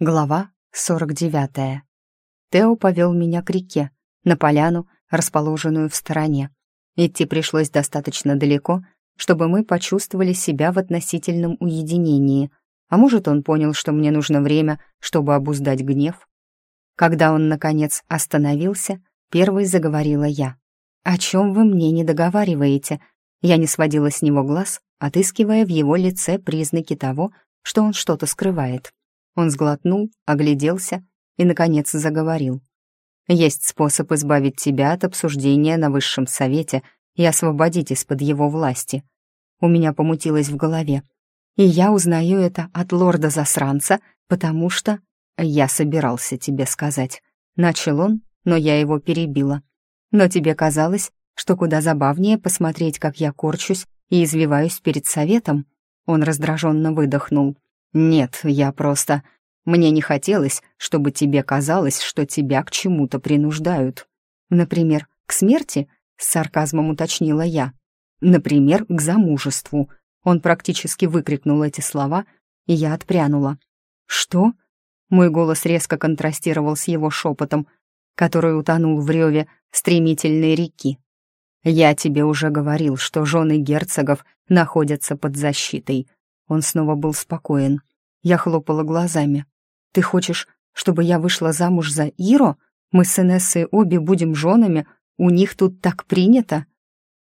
Глава 49. Тео повел меня к реке, на поляну, расположенную в стороне. Идти пришлось достаточно далеко, чтобы мы почувствовали себя в относительном уединении, а может, он понял, что мне нужно время, чтобы обуздать гнев. Когда он, наконец, остановился, первой заговорила я. «О чем вы мне не договариваете?» Я не сводила с него глаз, отыскивая в его лице признаки того, что он что-то скрывает. Он сглотнул, огляделся и, наконец, заговорил. «Есть способ избавить тебя от обсуждения на высшем совете и освободить из-под его власти». У меня помутилось в голове. И я узнаю это от лорда-засранца, потому что... Я собирался тебе сказать. Начал он, но я его перебила. Но тебе казалось, что куда забавнее посмотреть, как я корчусь и извиваюсь перед советом? Он раздраженно выдохнул. «Нет, я просто... Мне не хотелось, чтобы тебе казалось, что тебя к чему-то принуждают. Например, к смерти?» — с сарказмом уточнила я. «Например, к замужеству». Он практически выкрикнул эти слова, и я отпрянула. «Что?» Мой голос резко контрастировал с его шепотом, который утонул в реве стремительной реки. «Я тебе уже говорил, что жены герцогов находятся под защитой. Он снова был спокоен. Я хлопала глазами. «Ты хочешь, чтобы я вышла замуж за Иро? Мы с Инессой обе будем женами, у них тут так принято?»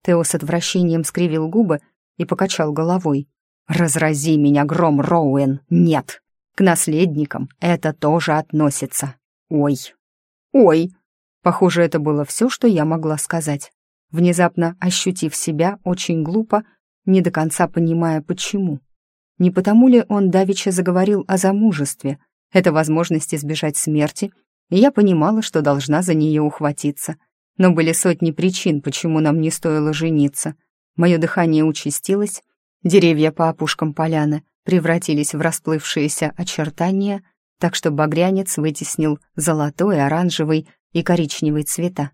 Тео с отвращением скривил губы и покачал головой. «Разрази меня, гром Роуэн! Нет! К наследникам это тоже относится! Ой! Ой!» Похоже, это было все, что я могла сказать. Внезапно ощутив себя очень глупо, не до конца понимая, почему. Не потому ли он давеча заговорил о замужестве? Это возможность избежать смерти, и я понимала, что должна за нее ухватиться. Но были сотни причин, почему нам не стоило жениться. Мое дыхание участилось, деревья по опушкам поляны превратились в расплывшиеся очертания, так что багрянец вытеснил золотой, оранжевый и коричневый цвета.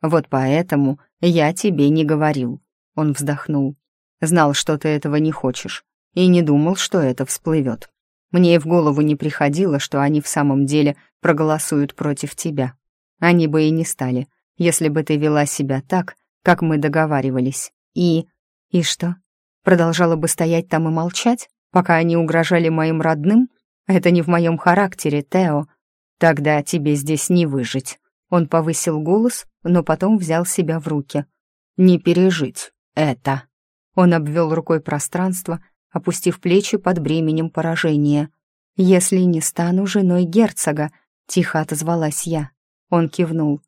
«Вот поэтому я тебе не говорил», — он вздохнул. «Знал, что ты этого не хочешь и не думал, что это всплывет. Мне и в голову не приходило, что они в самом деле проголосуют против тебя. Они бы и не стали, если бы ты вела себя так, как мы договаривались. И... И что? Продолжала бы стоять там и молчать, пока они угрожали моим родным? Это не в моем характере, Тео. Тогда тебе здесь не выжить. Он повысил голос, но потом взял себя в руки. Не пережить это. Он обвел рукой пространство, опустив плечи под бременем поражения. «Если не стану женой герцога», — тихо отозвалась я. Он кивнул.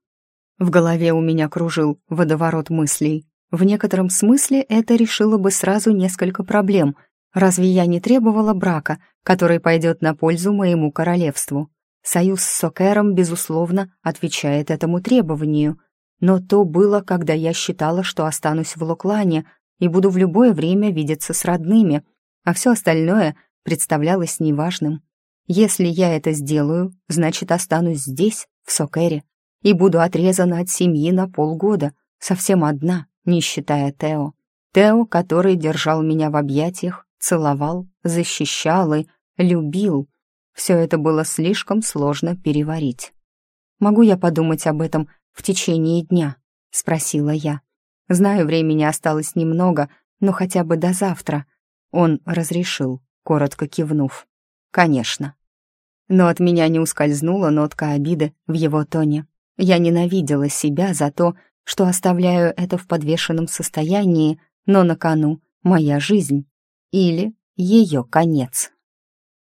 В голове у меня кружил водоворот мыслей. В некотором смысле это решило бы сразу несколько проблем. Разве я не требовала брака, который пойдет на пользу моему королевству? Союз с Сокером, безусловно, отвечает этому требованию. Но то было, когда я считала, что останусь в Локлане и буду в любое время видеться с родными — а все остальное представлялось неважным. Если я это сделаю, значит, останусь здесь, в Сокере, и буду отрезана от семьи на полгода, совсем одна, не считая Тео. Тео, который держал меня в объятиях, целовал, защищал и любил. Все это было слишком сложно переварить. «Могу я подумать об этом в течение дня?» — спросила я. «Знаю, времени осталось немного, но хотя бы до завтра. Он разрешил, коротко кивнув. «Конечно». Но от меня не ускользнула нотка обиды в его тоне. Я ненавидела себя за то, что оставляю это в подвешенном состоянии, но на кону моя жизнь или ее конец.